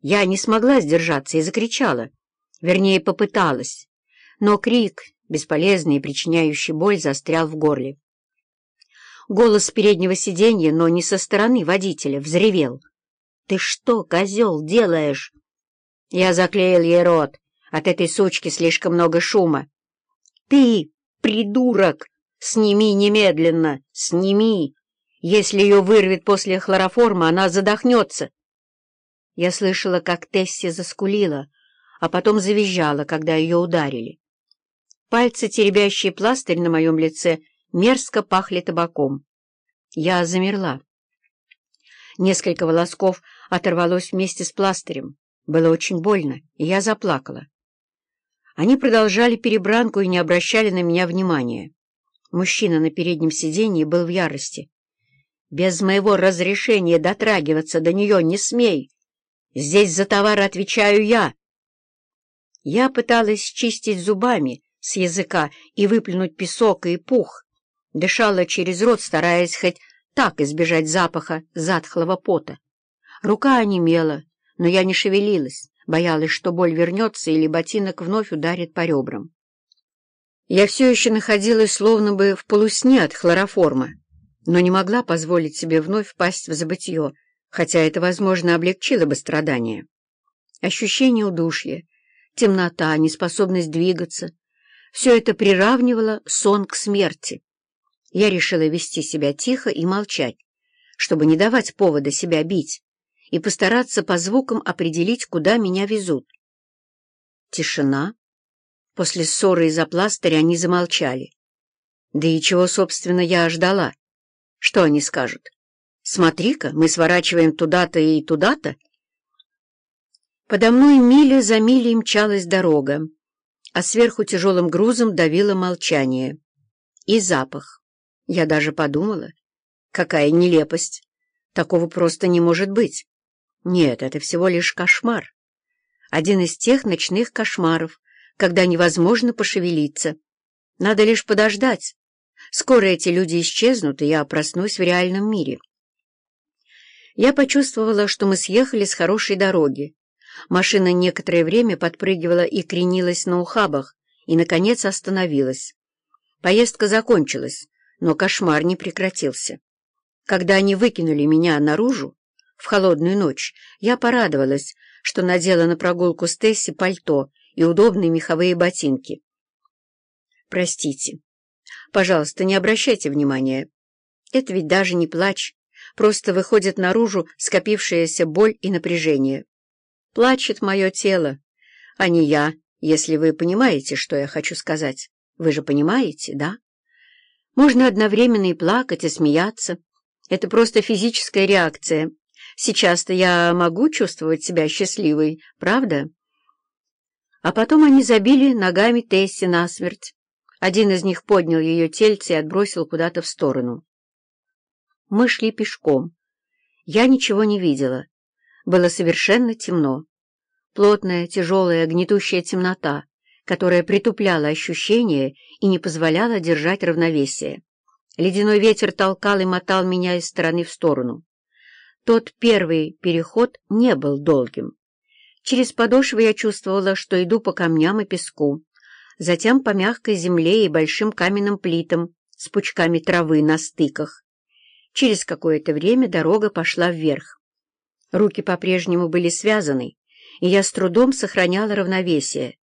Я не смогла сдержаться и закричала. Вернее, попыталась. Но крик, бесполезный и причиняющий боль, застрял в горле. Голос с переднего сиденья, но не со стороны водителя, взревел. «Ты что, козел, делаешь?» Я заклеил ей рот. От этой сучки слишком много шума. «Ты, придурок! Сними немедленно! Сними! Если ее вырвет после хлороформа, она задохнется!» Я слышала, как Тесси заскулила, а потом завизжала, когда ее ударили. Пальцы, теребящие пластырь на моем лице, мерзко пахли табаком. Я замерла. Несколько волосков оторвалось вместе с пластырем. Было очень больно, и я заплакала. Они продолжали перебранку и не обращали на меня внимания. Мужчина на переднем сиденье был в ярости. «Без моего разрешения дотрагиваться до нее не смей! Здесь за товар отвечаю я!» Я пыталась чистить зубами с языка и выплюнуть песок и пух. Дышала через рот, стараясь хоть так избежать запаха затхлого пота. Рука онемела, но я не шевелилась, боялась, что боль вернется или ботинок вновь ударит по ребрам. Я все еще находилась словно бы в полусне от хлороформа, но не могла позволить себе вновь впасть в забытье, хотя это, возможно, облегчило бы страдания. Ощущение удушья, темнота, неспособность двигаться — все это приравнивало сон к смерти. Я решила вести себя тихо и молчать, чтобы не давать повода себя бить, и постараться по звукам определить, куда меня везут. Тишина. После ссоры из-за пластыря они замолчали. Да и чего, собственно, я ждала? Что они скажут? Смотри-ка, мы сворачиваем туда-то и туда-то. Подо мной миля за милей мчалась дорога, а сверху тяжелым грузом давило молчание. И запах. Я даже подумала, какая нелепость. Такого просто не может быть. Нет, это всего лишь кошмар. Один из тех ночных кошмаров, когда невозможно пошевелиться. Надо лишь подождать. Скоро эти люди исчезнут, и я проснусь в реальном мире. Я почувствовала, что мы съехали с хорошей дороги. Машина некоторое время подпрыгивала и кренилась на ухабах, и, наконец, остановилась. Поездка закончилась, но кошмар не прекратился. Когда они выкинули меня наружу, в холодную ночь, я порадовалась, что надела на прогулку с Тесси пальто и удобные меховые ботинки. «Простите. Пожалуйста, не обращайте внимания. Это ведь даже не плач, просто выходит наружу скопившаяся боль и напряжение. Плачет мое тело, а не я, если вы понимаете, что я хочу сказать. Вы же понимаете, да? Можно одновременно и плакать, и смеяться. Это просто физическая реакция, Сейчас-то я могу чувствовать себя счастливой, правда? А потом они забили ногами Тесси насмерть. Один из них поднял ее тельце и отбросил куда-то в сторону. Мы шли пешком. Я ничего не видела. Было совершенно темно. Плотная, тяжелая, гнетущая темнота, которая притупляла ощущения и не позволяла держать равновесие. Ледяной ветер толкал и мотал меня из стороны в сторону. Тот первый переход не был долгим. Через подошвы я чувствовала, что иду по камням и песку, затем по мягкой земле и большим каменным плитам с пучками травы на стыках. Через какое-то время дорога пошла вверх. Руки по-прежнему были связаны, и я с трудом сохраняла равновесие.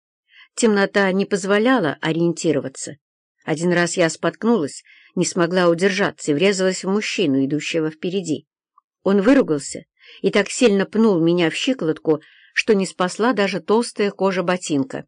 Темнота не позволяла ориентироваться. Один раз я споткнулась, не смогла удержаться и врезалась в мужчину, идущего впереди. Он выругался и так сильно пнул меня в щиколотку, что не спасла даже толстая кожа ботинка.